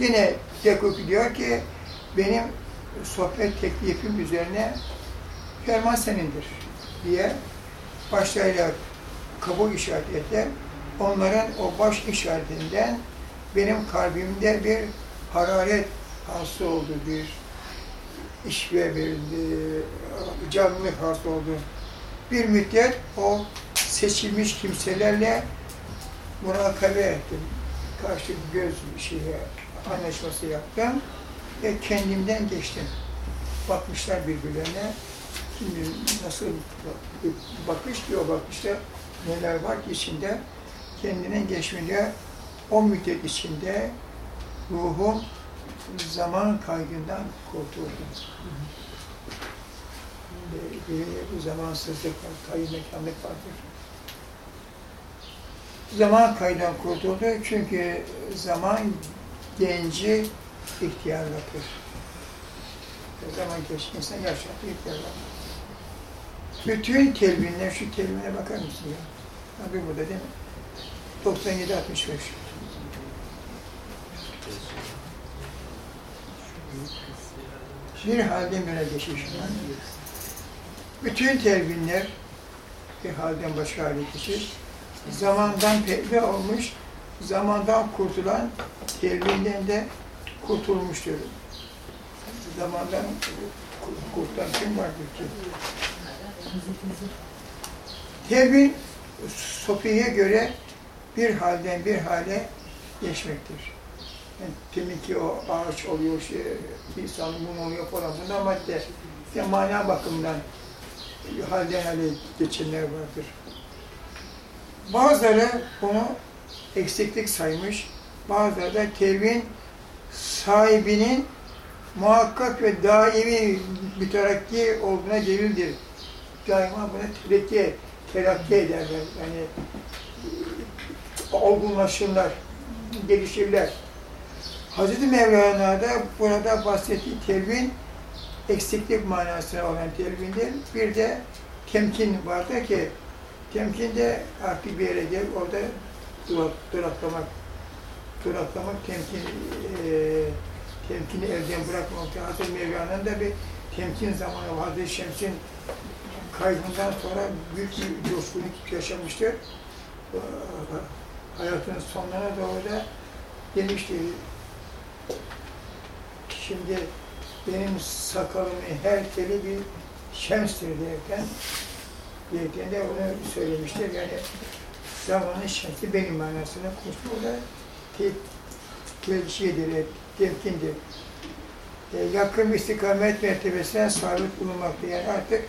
Yine Dekuk diyor ki benim sohbet teklifim üzerine ferman senindir diye başlarıyla kabul işaret etti. Onların o baş işaretinden benim kalbimde bir hararet hasıl oldu, bir işve bir canlılık hasıl oldu. Bir müddet o seçilmiş kimselerle murakabe ettim. Karşı göz şeye, anlaşması yaptım ve kendimden geçtim. Bakmışlar birbirlerine. Şimdi nasıl bakış o bakışta neler var ki içinde kendinden geçmeye o müddet içinde ruhum zaman kaygından kurtuldu. Bir zamansızlık var, kayı mekanlık vardır. Zaman kaydan kurtuldu çünkü zaman genci ihtiyarlatır. O zaman geç insan yaşlandı, ihtiyarlatır. Bütün telvinler, şu telvine bakar mısın ya? Abi burada değil mi? 97 65. Bir halden bire geçişinden bütün telvinler bir halden başka hale geçir. Zamandan pekve olmuş, zamandan kurtulan telvinden de kurtulmuştur. Zamandan kurtulan kim vardır ki? Telvin Sofi'ye göre bir halden bir hale geçmektir. Yani demin ki o ağaç oluyor, şey, insan mum oluyor falan bunlar madde. Yani mana bakımından halden hale geçenler vardır. Bazıları bunu eksiklik saymış, bazıları da sahibinin muhakkak ve daimi müterakki olduğuna delildir. Daima buna terakki, terakki ederler. Yani olgunlaşırlar, gelişirler. Hazreti Mevlana'da burada bahsettiği telvin eksiklik manasına olan telvindir. Bir de temkin vardır ki temkin de artık bir yere gelip orada duraklamak, duraklamak, temkin, e, temkini elden bırakmamak. Hazreti Mevlana'nın da bir temkin zamanı Hazreti Şems'in kaybından sonra büyük bir coşkunluk yaşamıştır. Hayatının sonlarına doğru da demişti, şimdi benim sakalımın her teli bir şemstir derken, derken de onu söylemiştir. Yani zamanın şemsi benim manasına koştu. O da tevşiyedir, temkindir. E, yakın istikamet mertebesine sabit bulunmakta. Yani artık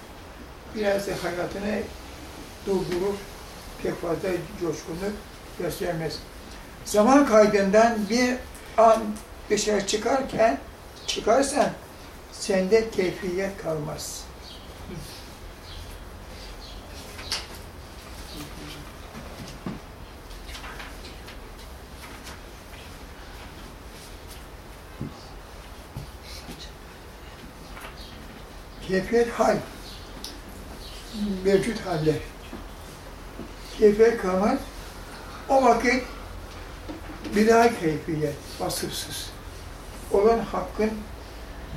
biraz da hayatını durdurur, pek fazla coşkunluk göstermez. Zaman kaydından bir an dışarı çıkarken, çıkarsan sende keyfiyet kalmaz. Keyfiyet hal, mevcut haller. Keyfiyet kalmaz. O vakit bila keyfiyet, vasıfsız olan hakkın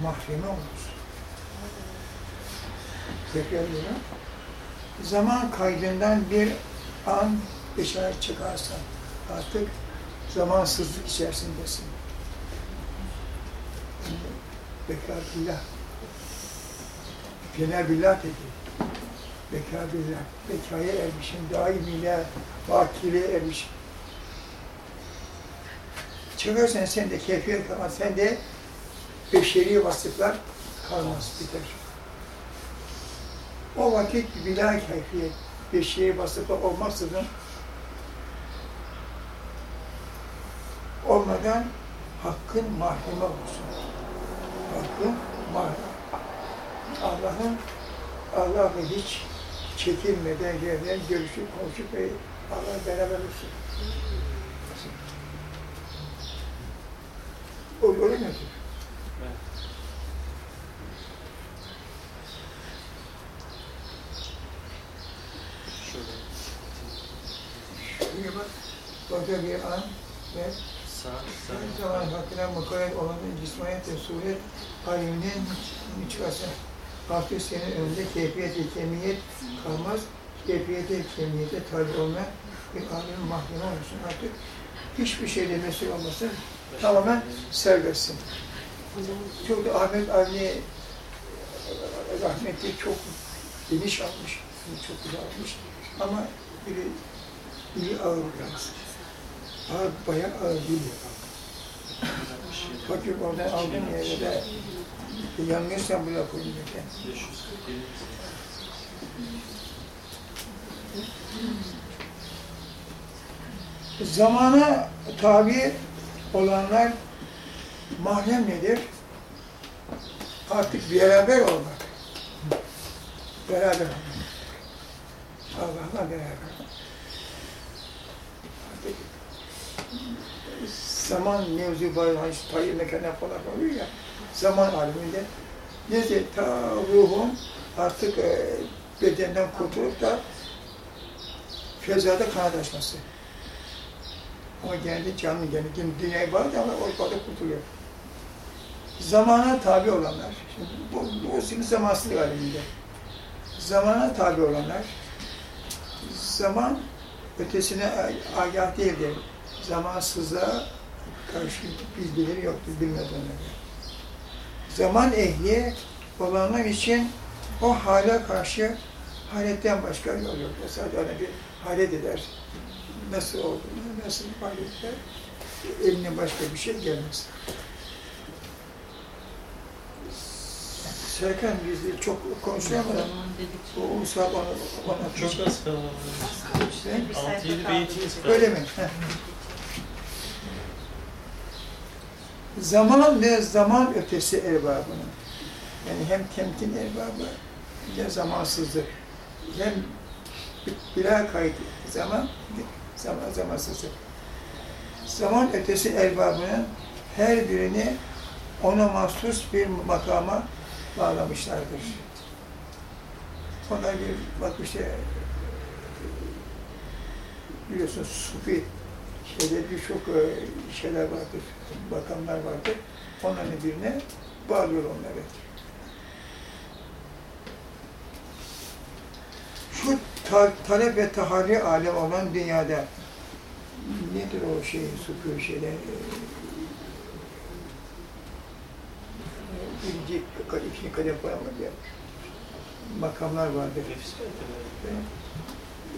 mahremi olur. Tekrar Zaman kaydından bir an dışarı çıkarsan artık zamansızlık içerisindesin. Bekar billah. Billah dedi. Bekar billah. Bekaya ermişim, daimiyle, vakile ermişim. Çıkarsan sen de keyfiyet kalmaz, sen de beşeri vasıflar kalmaz, biter. O vakit bila keyfiyet, beşeri vasıflar olmaksızın olmadan hakkın mahreme olsun. Hakkın mahreme. Allah'ın Allah'ı hiç çekilmeden yerden görüşüp konuşup ve Allah beraber olsun. O öyle mi? Şuraya bak, orada bir an ve Zaman hakkında mukayyet olan cismaniyet ve suret aliminin müçkası. Hafif senin önünde keyfiyet-i kemiyet kalmaz. Keyfiyet-i kemiyete tabi olma bir alimin mahkeme olursun artık. Hiçbir şeyde mesul olmasın. Tamamen serbestsin. Çok da Ahmet Avni rahmetli çok geniş almış. Çok güzel almış. Ama biri, biri ağır biraz. Ağır, bayağı ağır değil. Fakir oradan aldım yere de yanmıyorsan buraya koyayım derken. Zamana tabi olanlar mahrem nedir? Artık beraber olmak. Beraber olmak. Allah'la beraber zaman mevzu bayrağı, tayyip mekana falan oluyor ya, zaman aleminde neyse ta ruhun artık e, bedenden kurtulup da fezada kanat açması. Ama gene de canlı gene de dünyaya bağlı ama ortada kurtuluyor. Zamana tabi olanlar, şimdi bu, bu şimdi zamansızlık aleminde. Zamana tabi olanlar, zaman ötesine agah değildir. Zamansızlığa karşı bilgileri yoktur, bilmez onları. Zaman ehli olanlar için o hale karşı haletten başka yol yok. Sadece öyle bir halet eder. Nasıl olduğunu, nasıl haletler, eline başka bir şey gelmez. Serkan biz çok konuşamadan o Musab onu, onu Çok az kaldı. He? 6-7 beytiniz kaldı. Öyle mi? Zaman ve zaman ötesi erbabının. Yani hem temkin erbabı, hem de zamansızlık. Hem bila kayıt zaman, zaman zamansızlık. Zaman ötesi erbabının her birini ona mahsus bir makama bağlamışlardır. Onlar bir bak işte biliyorsunuz sufi şeyde birçok e, şeyler vardır, makamlar vardır. Onların birine bağlıyor onları. Şu ta talep ve taharri alem olan dünyada nedir o şey, sufi şeyler? e, birinci, ikinci kadem falan var ya. Makamlar kaldı.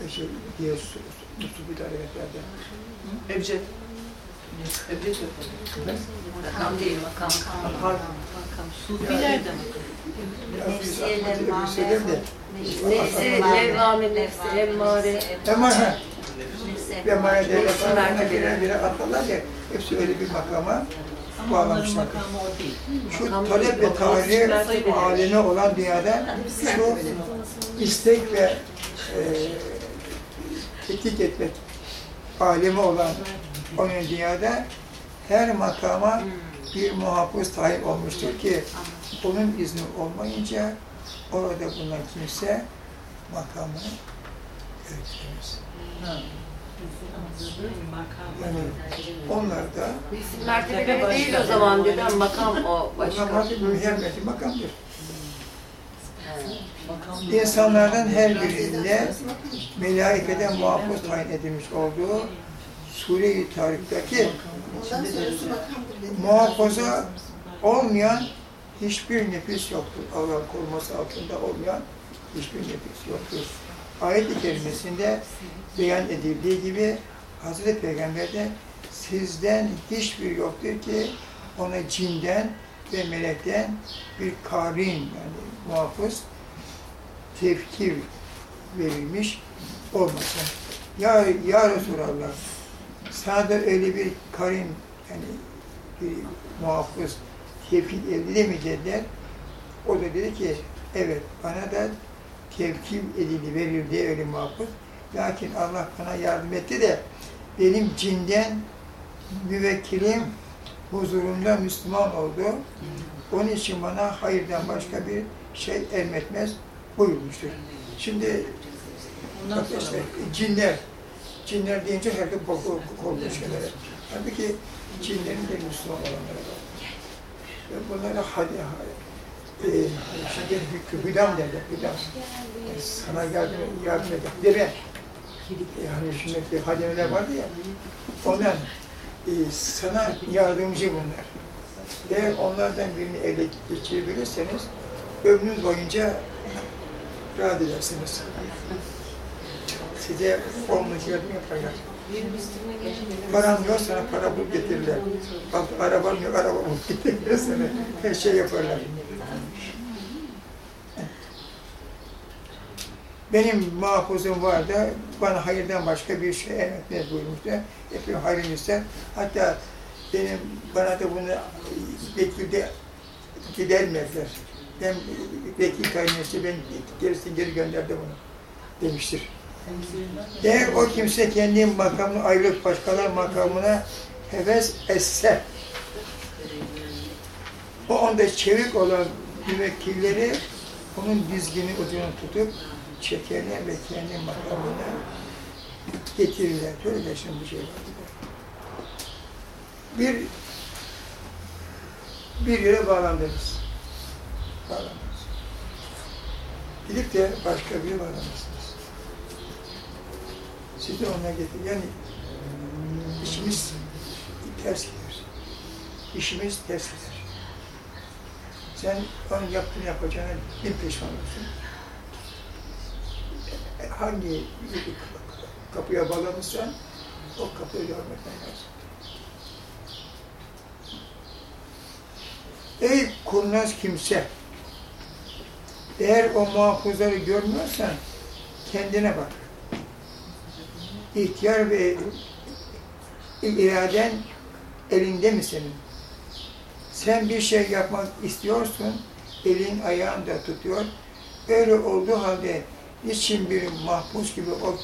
Ve Şey, diğer su, su, sufi talebetlerde. Ebced. Ebced yapalım. Makam değil, makam. Makam. Sufiler de. Nefsiye Nefsiye Nefsiye de. Nefsi, levvame, nefsi, emmare. Devlet Nefsi arasında mertebeleri. birer birer atlarlar ya, hepsi öyle bir makama bağlamışlar. Şu talep ve mertebeleri. haline olan dünyada şu istek ve e, tetkik etmek alemi olan onun dünyada her makama bir muhafız tayin olmuştur ki onun izni olmayınca orada bulunan kimse makamını yönetemez. Yani onlar da Mertebeleri değil o zaman dedem, makam o başka. artık mühemmeti makamdır. Makam İnsanlardan her birinde melaikeden muhafız tayin edilmiş olduğu Sure-i Tarik'teki muhafaza olmayan hiçbir nefis yoktur. Allah'ın koruması altında olmayan hiçbir nefis yoktur. Ayet-i kerimesinde beyan edildiği gibi Hazreti Peygamber'de sizden hiçbir yoktur ki ona cinden ve melekten bir karin yani muhafız tevkir verilmiş olmasın. Ya, ya Resulallah sana da öyle bir karin yani bir muhafız tevkil dediler. O da dedi ki evet bana da tevkil edildi verildi öyle muhafız. Lakin Allah bana yardım etti de benim cinden müvekkilim huzurunda Müslüman oldu. Onun için bana hayırdan başka bir şey emretmez buyurmuştur. Şimdi Ondan sonra cinler, cinler deyince herkes korkuyor şeylere. Halbuki cinlerin de Müslüman olanları var. Ve bunlara hadi, e, şimdi hükü, hüdam derler, hüdam. Sana yardım, yardım eder. Deve. Yani şimdi bir hademeler vardı ya, onlar e, sana yardımcı bunlar. Eğer onlardan birini ele geçirebilirseniz, ömrünüz boyunca rahat edersiniz. Size olmuş yardım yaparlar. Param yok sana para bulup getirirler. Bak arabam yok araba bulup getirirler sana. Her şey yaparlar. Benim mahfuzum vardı. Bana hayırdan başka bir şey emretmez buyurmuştu. Hep hayrını ister. Hatta benim bana da bunu vekilde gidermezler. Ben vekil kaynesi ben gerisini geri gönderdi bunu demiştir. Eğer o kimse kendi makamını ayrılıp başkalar makamına heves etse, o anda çevik olan müvekkilleri onun dizgini ucunu tutup çekerler ve kendi makamına getirirler. Böyle şimdi bir şey var. Bir bir yere bağlandınız. Bağlandınız. Gidip de başka bir. Siz de ona getir. Yani işimiz ters gider. İşimiz ters gider. Sen onun yaptığını yapacağına bin pişman olursun. Hangi kapıya bağlamışsan o kapıya devam etmen lazım. Ey kurnaz kimse! Eğer o muhafızları görmüyorsan kendine bak. İhtiyar ve iraden elinde mi senin? Sen bir şey yapmak istiyorsun, elin ayağın da tutuyor. Öyle olduğu halde niçin bir mahpus gibi o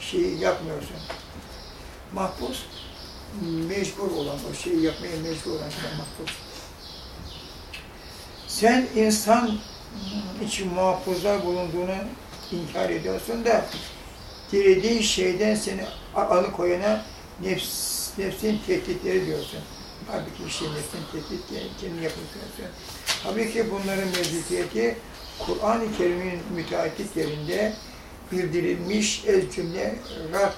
şeyi yapmıyorsun? Mahpus, mecbur olan, o şeyi yapmaya mecbur olan şey mahpus. Sen insan için muhafızlar bulunduğunu inkar ediyorsun da dilediğin şeyden seni alıkoyana nefs, nefsin tehditleri diyorsun. Halbuki işte nefsin tehdit kendini yapıyorsun. Halbuki bunların mevcudiyeti Kur'an-ı Kerim'in müteahhitlerinde bildirilmiş ez cümle Rab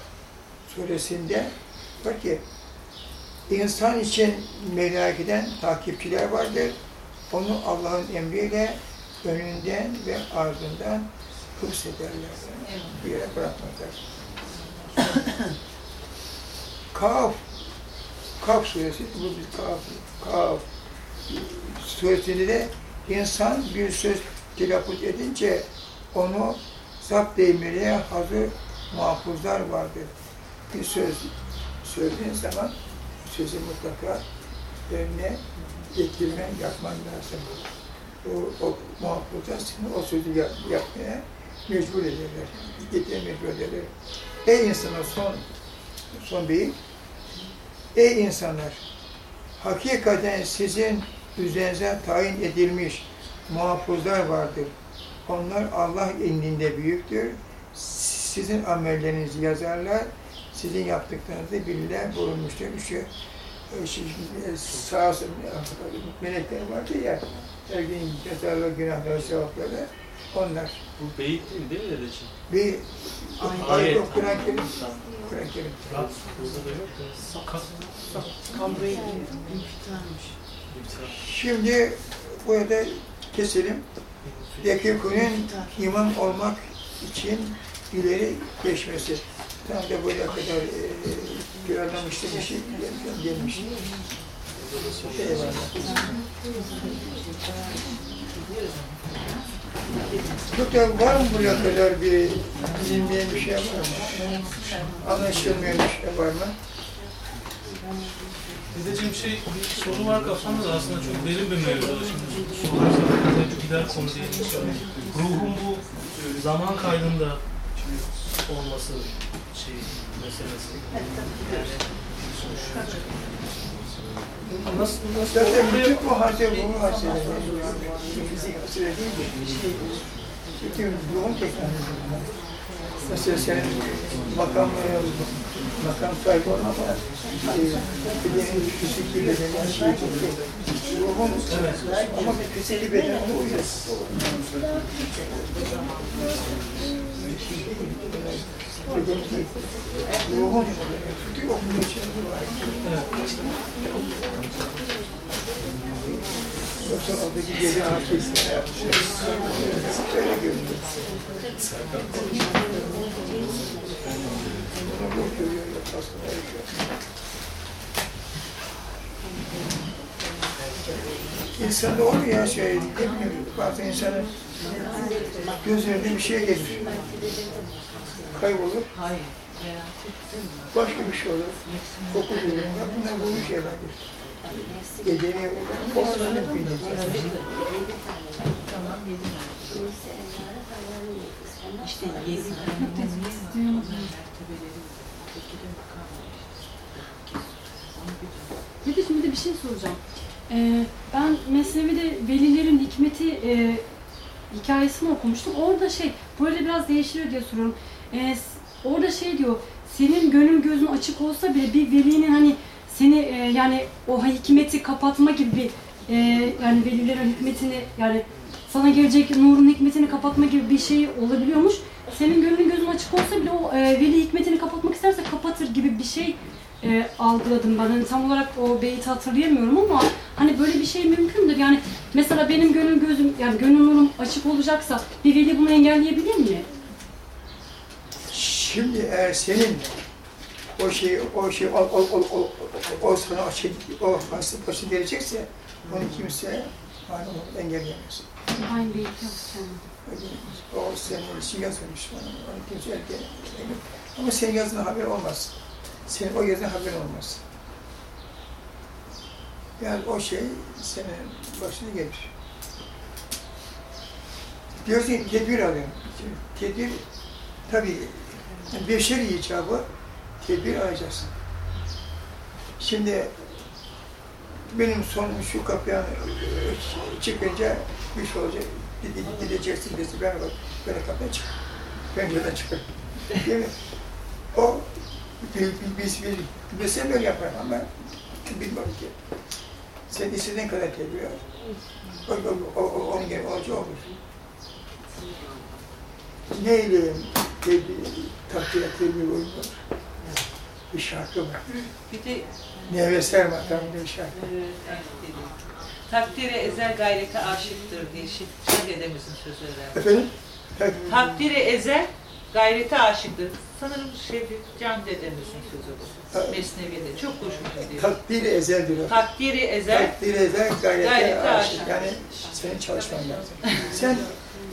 suresinde var ki insan için melekeden takipçiler vardır. Onu Allah'ın emriyle önünden ve ardından hıfz ederler. Bir yere bırakmazlar. Kaf, Kaf suresi, bu bir Kaf, Kaf suresinde de insan bir söz telaffuz edince onu zapt değmeye hazır muhafızlar vardır. Bir söz söylediğin zaman sözü mutlaka önüne getirmen, yapman lazım. O, o muhafızlar seni o sözü yap, yapmaya mecbur ederler. Getirmeye mecbur ederler. Ey insanlar son, son beyit. Ey insanlar! Hakikaten sizin üzerinize tayin edilmiş muhafızlar vardır. Onlar Allah indinde büyüktür. Sizin amellerinizi yazarlar. Sizin yaptıklarınızı bilirler, bulunmuştur. Şu sağ melekler vardı ya, her gün yazarlar günahları, sevapları. Onlar. Bu beyit değil değil mi dedeciğim? Bir Ayet. ayet yok Kur'an-ı Kerim. Kur'an-ı Kerim. Burada da yok da. Kas. Kambrayı infitarmış. Şimdi burada keselim. Yakıkunun imam olmak için ileri geçmesi. Tam da buraya kadar e, planlamıştım bir şey gelmiş. Eyvallah. Çok da var mı buraya kadar bir bilinmeyen bir şey var mı? Anlaşılmayan bir şey var mı? Dedeciğim şey bir soru var kafamda da aslında çok derin bir mevzu. Şimdi sorarsanız çok gider konu diye şey. Ruhun bu e, zaman kaydında olması şey meselesi. Yani nasıl nasıl Zaten bütün bu hadise ruhun hadiseleri. Fizik hadise değil mi? Bütün. Mesela senin makam makam olma ama e, bedenin fiziki bedeni şey çok. Ruhun ama bir fiziki beden ona için. Yoksa oradaki ya şey, ne bileyim, bazı insanın gözlerinde bir şey gelir. Kaybolur, Hayır. başka bir şey olur. Koku duyulur, ya bunlar bu şeylerdir. Geceye olsun mümkün değil. İşte yedi Bir de şimdi de bir şey soracağım. Ee, ben Mesnevi'de velilerin hikmeti e, hikayesini okumuştum. Orada şey, böyle biraz değişiyor diye soruyorum. Ee, orada şey diyor, senin gönül gözün açık olsa bile bir velinin hani seni e, yani o hikmeti kapatma gibi bir e, yani velilerin hikmetini yani sana gelecek nurun hikmetini kapatma gibi bir şey olabiliyormuş. Senin gönlün gözün açık olsa bile o e, veli hikmetini kapatmak isterse kapatır gibi bir şey e, algıladım ben. Hani tam olarak o beyti hatırlayamıyorum ama hani böyle bir şey mümkündür. Yani mesela benim gönül gözüm yani gönül nurum açık olacaksa bir veli bunu engelleyebilir mi? Şimdi eğer senin o şey, o şey, o, o, o, o, o sana şey, o hasret başı gelecekse onu kimse hani onu engelleyemez. Aynı beyti yapacağım. O senin için yazılmış. Onu, onu kimse engelleyemez. Ama senin yazdığın haber olmaz. Senin o yazdığın haber olmaz. Yani o şey senin başına gelir. Diyorsun tedbir alıyorum. Tedbir tabii yani beşeri icabı tedbir alacaksın. Şimdi benim sonum şu kapıya çıkınca bir şey olacak. Gide- Gideceksin desin ben bak böyle kapıya çık. Pencereden çıkar. Değil mi? O bir, bir, bir, bir, bir sen böyle yapar ama bilmiyorum ki. Sen istediğin kadar al. O, o, o, o, onun gibi olacağı olur. Neyleyim tedbir, takdire tedbir uygun. Bir şarkı var. Bir de Nevesler makamında bir şarkı. e, takdire ezel gayrete aşıktır diye Şif dedemizin sözü öyle. Efendim? Tak- Takdire ezel gayrete aşıktır. Sanırım Şefik Can dedemizin sözü bu. Mesnevi'de. Çok hoşuma gidiyor. Takdir ezeldir o. Takdiri ezel Takdir ezel gayrete Gayrete aşık. aşık. Yani senin çalışman lazım. Sen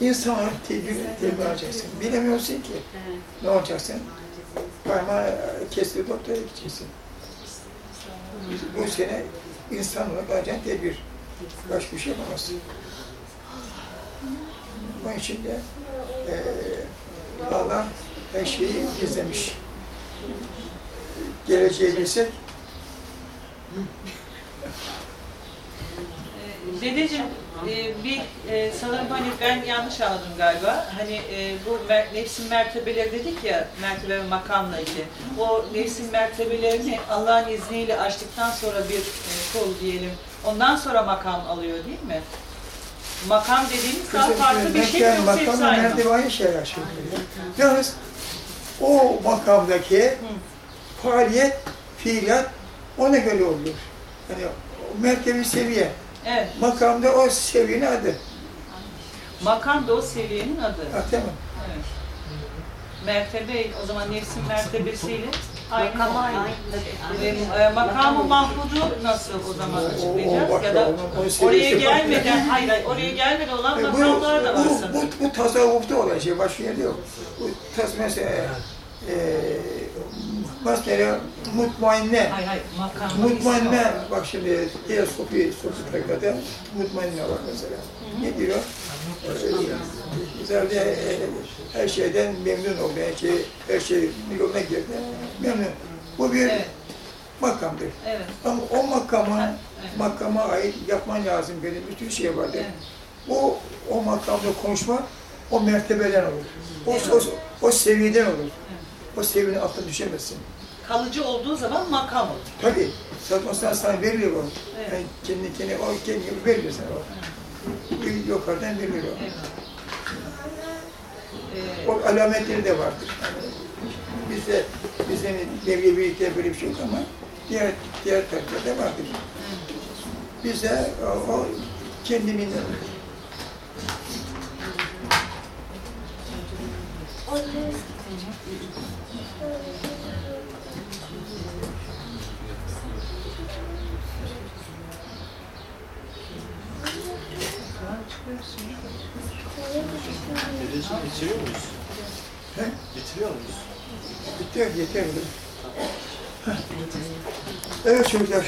insan olarak tedbir, tedbir alacaksın. Bilemiyorsun ki ne olacaksın. Parmağı kestir doktora gideceksin. Bu sene insan olarak alacağın tedbir. Başka bir şey yapamazsın. Onun için de eee Allah her şeyi gizlemiş. Geleceği bilsek Ee, Dedeciğim, e, bir e, sanırım hani ben yanlış anladım galiba. Hani e, bu nefsin mertebeleri dedik ya, mertebe ve makamla ilgili. O nefsin mertebelerini Allah'ın izniyle açtıktan sonra bir kol diyelim, ondan sonra makam alıyor değil mi? Makam dediğimiz daha farklı bir şey mi yoksa hepsi makamla aynı nerede aynı şeyler söylüyor. Yalnız o makamdaki faaliyet, fiilat ona göre oluyor. Yani o mertebe seviye. Evet, Makamda o seviyenin adı. makam da o seviyenin adı. Ha, tamam. Evet. Mertebe, o zaman nefsin mertebesiyle aynı. Makam aynı. Ve e, makamı mahmudu nasıl o zaman o- açıklayacağız? o ya da oraya gelmeden, hayır hayır, oraya gelmeden olan E, bu, makamlar da var bu, sanırım. bu, bu tasavvufta olan şey, başka yerde yok. Bu tas mesela e, mesela mutmainne, Hayır hayır, makam. mutmainne, bak şimdi diğer sofi, sofi tarikata mutmainne var mesela. Ne diyor? Zerde e, her şeyden memnun her şey, her şey yoluna girdi, memnun. Bu bir Evet, makamdır. evet. Ama o makama, evet. makama ait yapman lazım benim sürü şey vardır. evet. O, o makamda konuşma o mertebeden olur. O, o, o seviyeden olur. O seviyenin altına düşemezsin. Kalıcı olduğu zaman makam olur. Tabii. Satmasından sana verilir o. Evet. Yani kendi kendine o kendi verilir sana o. Bir Yukarıdan verilir o. Eyvallah. Ee, O alametleri de vardır. Yani bizde, bizim Mevlevilikte böyle bir şey yok ama diğer diğer taraflarda vardır. Bize o, o kendiliğinden Bitiriyor muyuz? He? Bitiriyor muyuz? Yeter, yeter. Evet çocuklar.